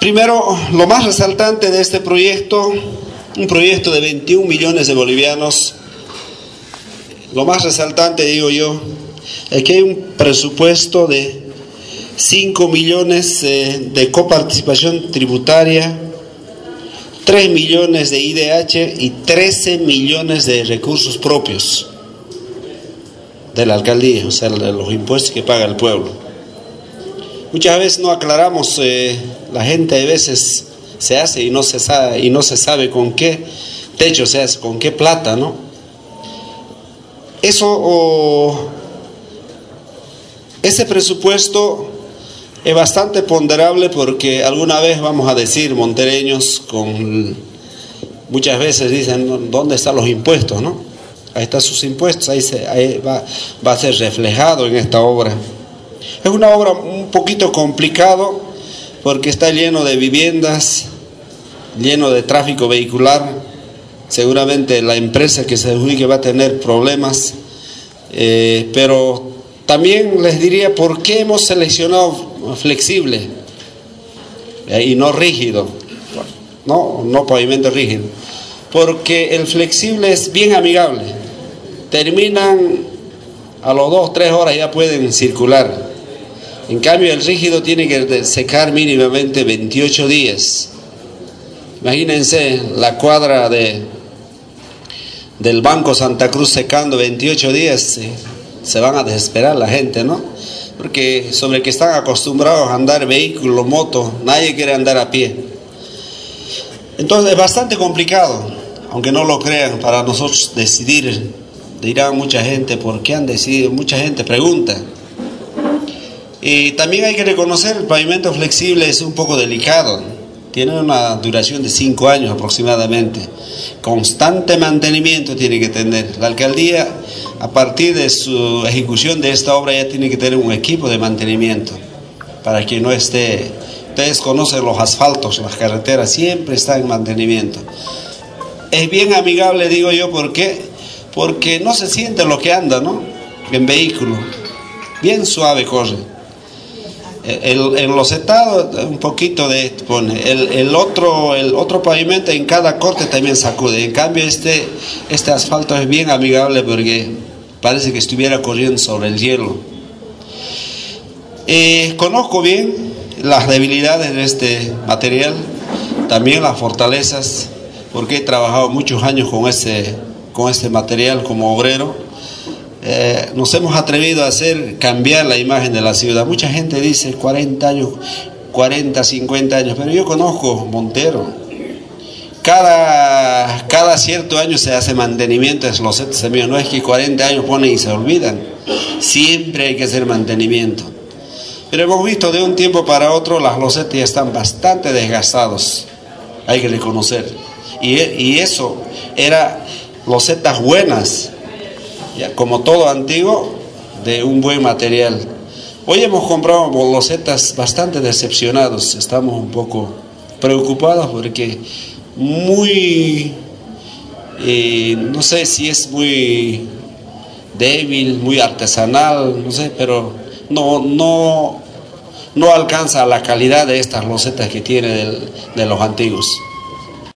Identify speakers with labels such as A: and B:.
A: Primero, lo más resaltante de este proyecto, un proyecto de 21 millones de bolivianos, lo más resaltante, digo yo, es que hay un presupuesto de 5 millones eh, de coparticipación tributaria, 3 millones de IDH y 13 millones de recursos propios de la alcaldía, o sea, los impuestos que paga el pueblo. Muchas veces no aclaramos, eh, la gente a veces se hace y no se sabe, y no se sabe con qué techo se hace, con qué plata, ¿no? Eso, ese presupuesto es bastante ponderable porque alguna vez vamos a decir, montereños, con muchas veces dicen, ¿dónde están los impuestos, no? Ahí están sus impuestos, ahí, se, va, va a ser reflejado en esta obra. Es una obra un poquito complicado porque está lleno de viviendas, lleno de tráfico vehicular. Seguramente la empresa que se adjudique va a tener problemas, eh, pero también les diría por qué hemos seleccionado flexible y no rígido, no, no pavimento rígido, porque el flexible es bien amigable. Terminan a los dos, tres horas ya pueden circular. En cambio, el rígido tiene que secar mínimamente 28 días. Imagínense la cuadra de, del Banco Santa Cruz secando 28 días, se van a desesperar la gente, ¿no? Porque sobre que están acostumbrados a andar vehículo, moto, nadie quiere andar a pie. Entonces es bastante complicado, aunque no lo crean, para nosotros decidir. Dirá mucha gente, ¿por qué han decidido? Mucha gente pregunta. Y también hay que reconocer, el pavimento flexible es un poco delicado, tiene una duración de cinco años aproximadamente. Constante mantenimiento tiene que tener. La alcaldía, a partir de su ejecución de esta obra, ya tiene que tener un equipo de mantenimiento para que no esté. Ustedes conocen los asfaltos, las carreteras, siempre están en mantenimiento. Es bien amigable, digo yo, ¿por qué? Porque no se siente lo que anda, ¿no? En vehículo. Bien suave corre. El, en los estados un poquito de pone el, el, otro el otro pavimento en cada corte también sacude. En cambio este este asfalto es bien amigable porque parece que estuviera corriendo sobre el hielo. Eh, conozco bien las debilidades de este material también las fortalezas porque he trabajado muchos años con este con este material como obrero eh, nos hemos atrevido a hacer cambiar la imagen de la ciudad. Mucha gente dice 40 años, 40, 50 años, pero yo conozco Montero. Cada, cada cierto año se hace mantenimiento de los semillas. No es que 40 años ponen y se olvidan. Siempre hay que hacer mantenimiento. Pero hemos visto de un tiempo para otro las losetas ya están bastante desgastados. Hay que reconocer. Y, y eso era losetas buenas como todo antiguo, de un buen material. Hoy hemos comprado bolosetas bastante decepcionados, estamos un poco preocupados porque muy, eh, no sé si es muy débil, muy artesanal, no sé, pero no, no, no alcanza la calidad de estas losetas que tiene de los antiguos.